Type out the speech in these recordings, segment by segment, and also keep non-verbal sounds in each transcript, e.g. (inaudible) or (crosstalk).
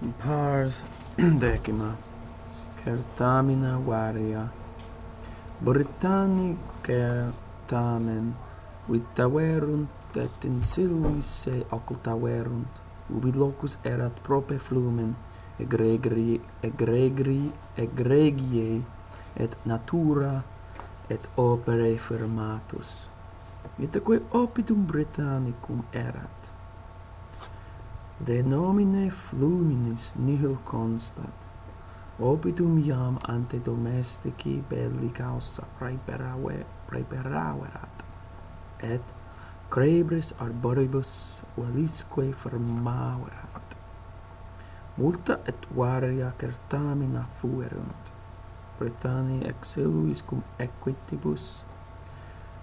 pars (clears throat) decima certamina varia. Britanni certamen vitaverunt et in silvis se occultaverunt. Ubi locus erat prope flumen egregri egregri egregie et natura et opere firmatus. Itaque oppidum Britannicum erat de nomine fluminis nihil constat. Obitum iam ante domestici belli causa praeperawe praeperaverat et crebris arboribus velisque firmaverat multa et varia certamina fuerunt. Pretani exiluis cum equitibus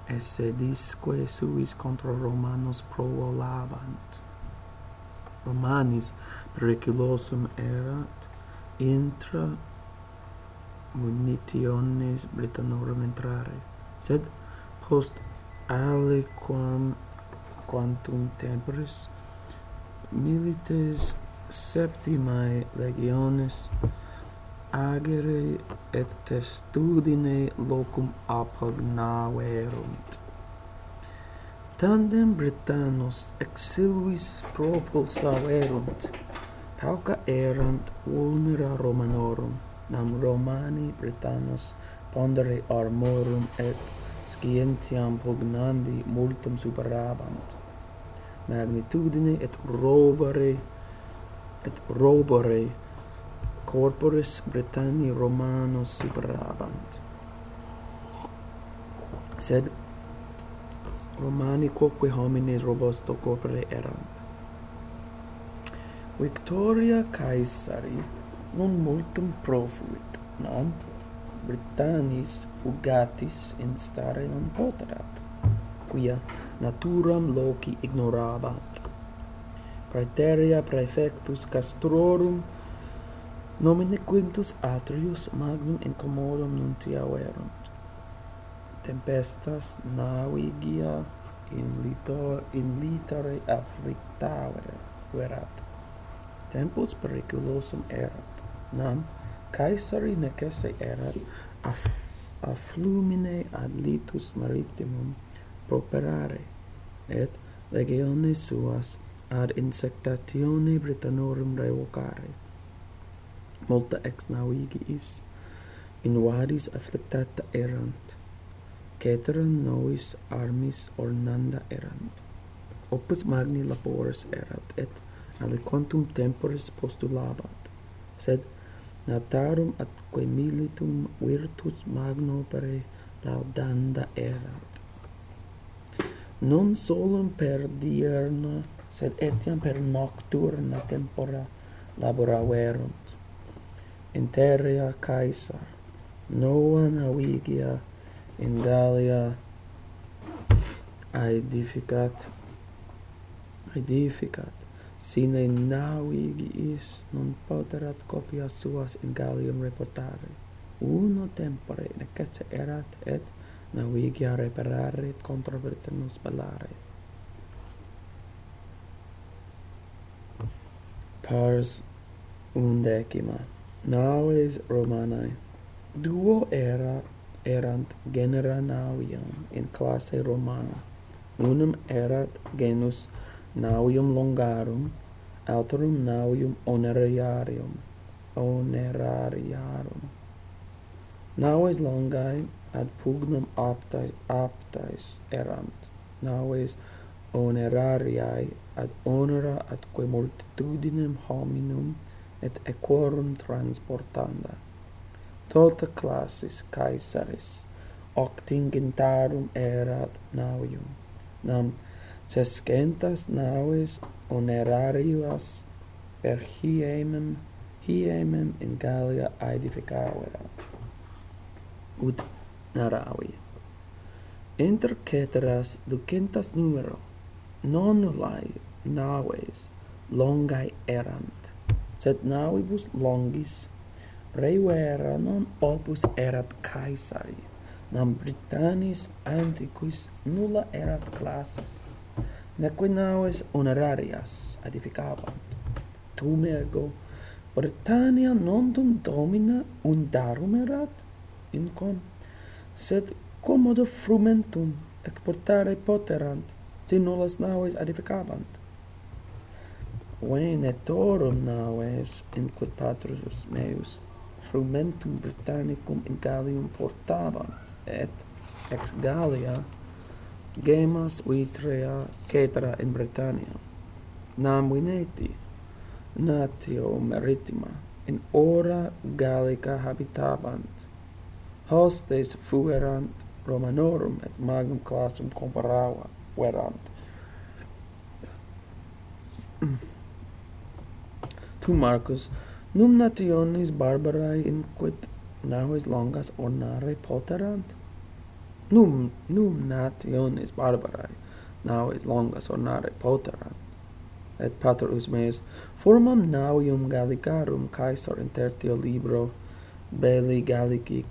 esse disque suis contra romanos provolabant romanis periculosum erat intra munitiones Britannorum entrare, sed post aliquam quantum temporis milites septimae legiones agere et testudine locum apognaverunt Tandem Britannos exiluis propulsaverunt pauca erant vulnera Romanorum, nam Romani Britannos pondere armorum et scientiam pugnandi multum superabant. Magnitudine et robore et robore corporis Britanni Romanos superabant. Sed Romani quoque homines robusto corpore erant. Victoria Caesari non multum profuit, nam Britannis fugatis in stare non poterat, quia naturam loci ignorabat. Praeteria praefectus castrorum nomine Quintus Atrius magnum incommodum nuntia verum tempestas navigia in litor in litare afflictare verat tempus periculosum erat nam caesari necesse erat aff afflumine ad litus maritimum properare et legiones suas ad insectatione Britannorum revocare. Multa ex navigiis invadis afflictata erant, Cetera nois armis ornanda erant. Opus magni laboris erat, et aliquantum temporis postulabat, sed natarum atque militum virtus magno pere laudanda erat. Non solum per dierna, sed etiam per nocturna tempora laboraverunt. Interia Caesar, nova navigia in Gallia aedificat aedificat sine navigiis non poterat copias suas in Gallium reportare. Uno tempore necesse erat et navigia reparare contra Britannus ballare pars undecima naves Romanae. Duo erat erant genera nauium in classe Romana. Unum erat genus nauium longarum, alterum nauium onerarium. Onerariarum. Naues longae ad pugnum aptae, aptaes erant. Naues onerariae ad onera atque multitudinem hominum et equorum transportanda tota classis caesaris octingentarum erat navium nam sescentas naves onerarias per hiemem hiemem in Gallia aedificaverat ut naravi inter ceteras ducentas numero nonulae naves longae erant sed navibus longis reverendum opus erat caesari nam britannis antiquis nulla erat classes neque naves honorarias edificabant tum ergo Britannia nondum domina undarum erat Incom, sed commodo frumentum exportare poterant si nullas naves edificabant. Vene torum naves in quid patris meus? frumentum Britannicum in Gallium portaban, et ex Gallia gemas vitrea cetera in Britannia. Nam vineti, natio maritima, in ora Gallica habitabant, hostes fuerant Romanorum et magnum classum comparava verant. (clears throat) tu Marcus Num nationis barbarae inquit navis longas ornare poterant. Num, num nationis barbarae navis longas ornare poterant. Et pater meis formam navium Gallicarum Caesar intertio libro belli Gallici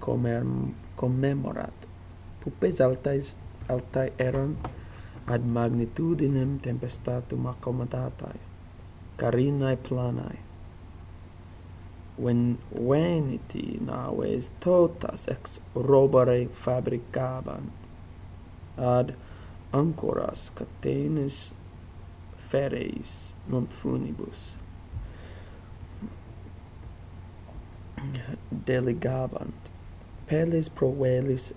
commemorat. Pupes altais altae eram ad magnitudinem tempestatum accommodatae, carinae planae, when vanity nowadays taught us ex robere fabricabant ad ancoras catenis feres non funibus. Delegabant pelles pro velis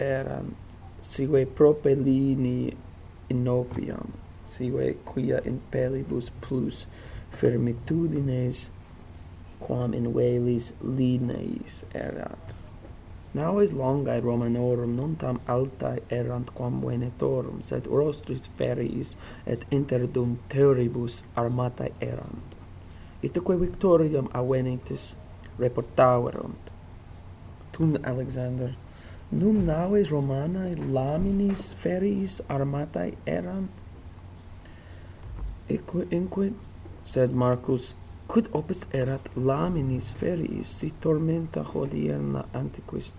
erant sigue in inopiam sive quia in pelibus plus fermitudines quam in velis lineis erat. Naves longae Romanorum non tam altae erant quam venetorum, sed rostris feriis et interdum teoribus armatae erant. Itaque victoriam avenitis reportaverunt. Tum Alexander, num naves Romanae laminis feriis armatae erant, Eque inquit, sed Marcus quid opus erat laminis feris si tormenta hodierna antiquis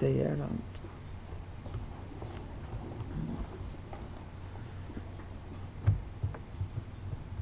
deerant